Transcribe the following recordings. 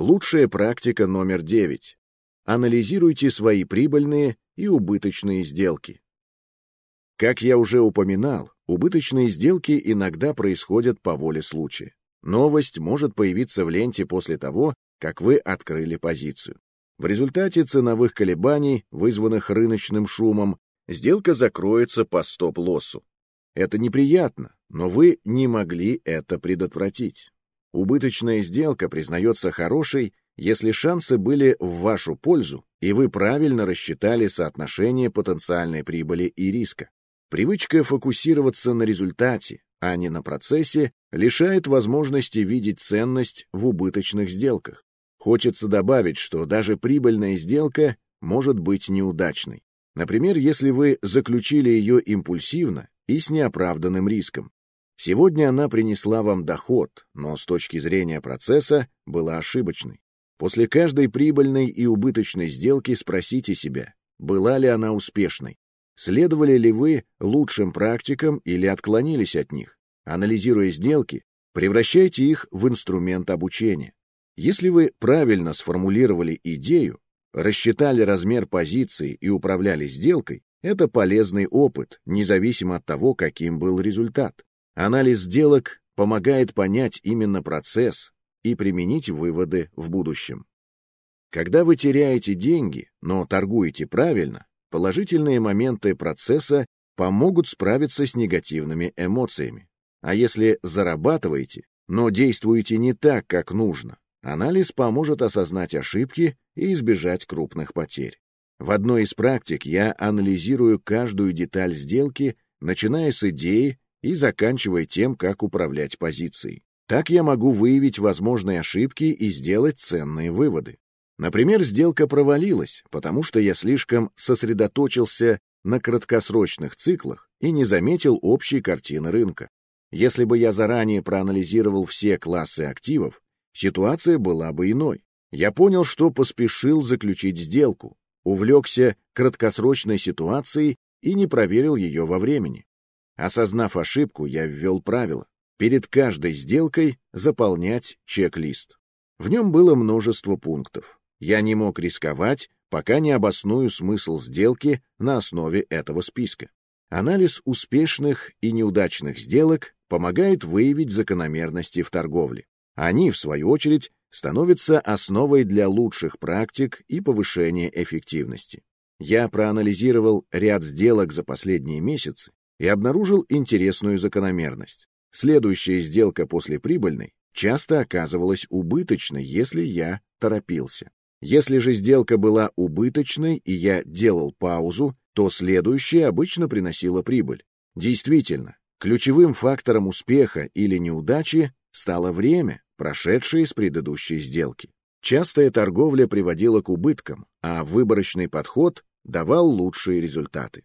Лучшая практика номер 9. Анализируйте свои прибыльные и убыточные сделки. Как я уже упоминал, убыточные сделки иногда происходят по воле случая. Новость может появиться в ленте после того, как вы открыли позицию. В результате ценовых колебаний, вызванных рыночным шумом, сделка закроется по стоп-лоссу. Это неприятно, но вы не могли это предотвратить. Убыточная сделка признается хорошей, если шансы были в вашу пользу, и вы правильно рассчитали соотношение потенциальной прибыли и риска. Привычка фокусироваться на результате, а не на процессе, лишает возможности видеть ценность в убыточных сделках. Хочется добавить, что даже прибыльная сделка может быть неудачной. Например, если вы заключили ее импульсивно и с неоправданным риском. Сегодня она принесла вам доход, но с точки зрения процесса была ошибочной. После каждой прибыльной и убыточной сделки спросите себя, была ли она успешной. Следовали ли вы лучшим практикам или отклонились от них? Анализируя сделки, превращайте их в инструмент обучения. Если вы правильно сформулировали идею, рассчитали размер позиции и управляли сделкой, это полезный опыт, независимо от того, каким был результат. Анализ сделок помогает понять именно процесс и применить выводы в будущем. Когда вы теряете деньги, но торгуете правильно, Положительные моменты процесса помогут справиться с негативными эмоциями. А если зарабатываете, но действуете не так, как нужно, анализ поможет осознать ошибки и избежать крупных потерь. В одной из практик я анализирую каждую деталь сделки, начиная с идеи и заканчивая тем, как управлять позицией. Так я могу выявить возможные ошибки и сделать ценные выводы. Например, сделка провалилась, потому что я слишком сосредоточился на краткосрочных циклах и не заметил общей картины рынка. Если бы я заранее проанализировал все классы активов, ситуация была бы иной. Я понял, что поспешил заключить сделку, увлекся краткосрочной ситуацией и не проверил ее во времени. Осознав ошибку, я ввел правило. Перед каждой сделкой заполнять чек-лист. В нем было множество пунктов. Я не мог рисковать, пока не обосную смысл сделки на основе этого списка. Анализ успешных и неудачных сделок помогает выявить закономерности в торговле. Они, в свою очередь, становятся основой для лучших практик и повышения эффективности. Я проанализировал ряд сделок за последние месяцы и обнаружил интересную закономерность. Следующая сделка после прибыльной часто оказывалась убыточной, если я торопился. Если же сделка была убыточной и я делал паузу, то следующая обычно приносила прибыль. Действительно, ключевым фактором успеха или неудачи стало время, прошедшее с предыдущей сделки. Частая торговля приводила к убыткам, а выборочный подход давал лучшие результаты.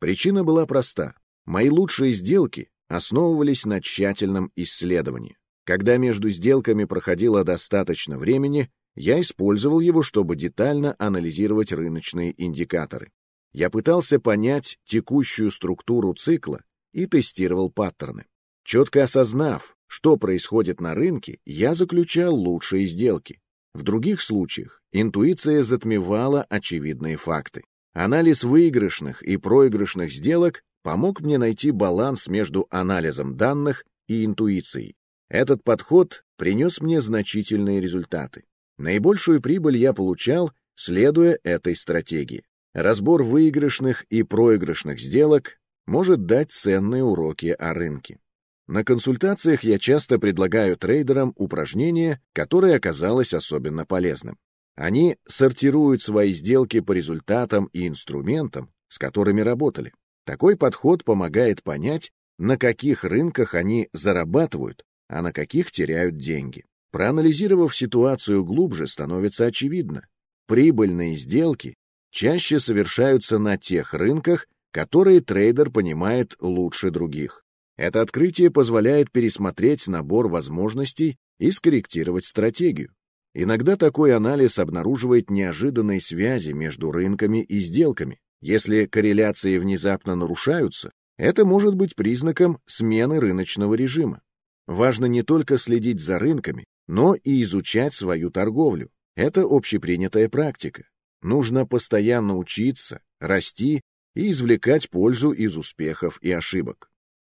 Причина была проста. Мои лучшие сделки основывались на тщательном исследовании. Когда между сделками проходило достаточно времени, я использовал его, чтобы детально анализировать рыночные индикаторы. Я пытался понять текущую структуру цикла и тестировал паттерны. Четко осознав, что происходит на рынке, я заключал лучшие сделки. В других случаях интуиция затмевала очевидные факты. Анализ выигрышных и проигрышных сделок помог мне найти баланс между анализом данных и интуицией. Этот подход принес мне значительные результаты. Наибольшую прибыль я получал, следуя этой стратегии. Разбор выигрышных и проигрышных сделок может дать ценные уроки о рынке. На консультациях я часто предлагаю трейдерам упражнение, которое оказалось особенно полезным. Они сортируют свои сделки по результатам и инструментам, с которыми работали. Такой подход помогает понять, на каких рынках они зарабатывают, а на каких теряют деньги. Проанализировав ситуацию глубже, становится очевидно. Прибыльные сделки чаще совершаются на тех рынках, которые трейдер понимает лучше других. Это открытие позволяет пересмотреть набор возможностей и скорректировать стратегию. Иногда такой анализ обнаруживает неожиданные связи между рынками и сделками. Если корреляции внезапно нарушаются, это может быть признаком смены рыночного режима. Важно не только следить за рынками, но и изучать свою торговлю. Это общепринятая практика. Нужно постоянно учиться, расти и извлекать пользу из успехов и ошибок.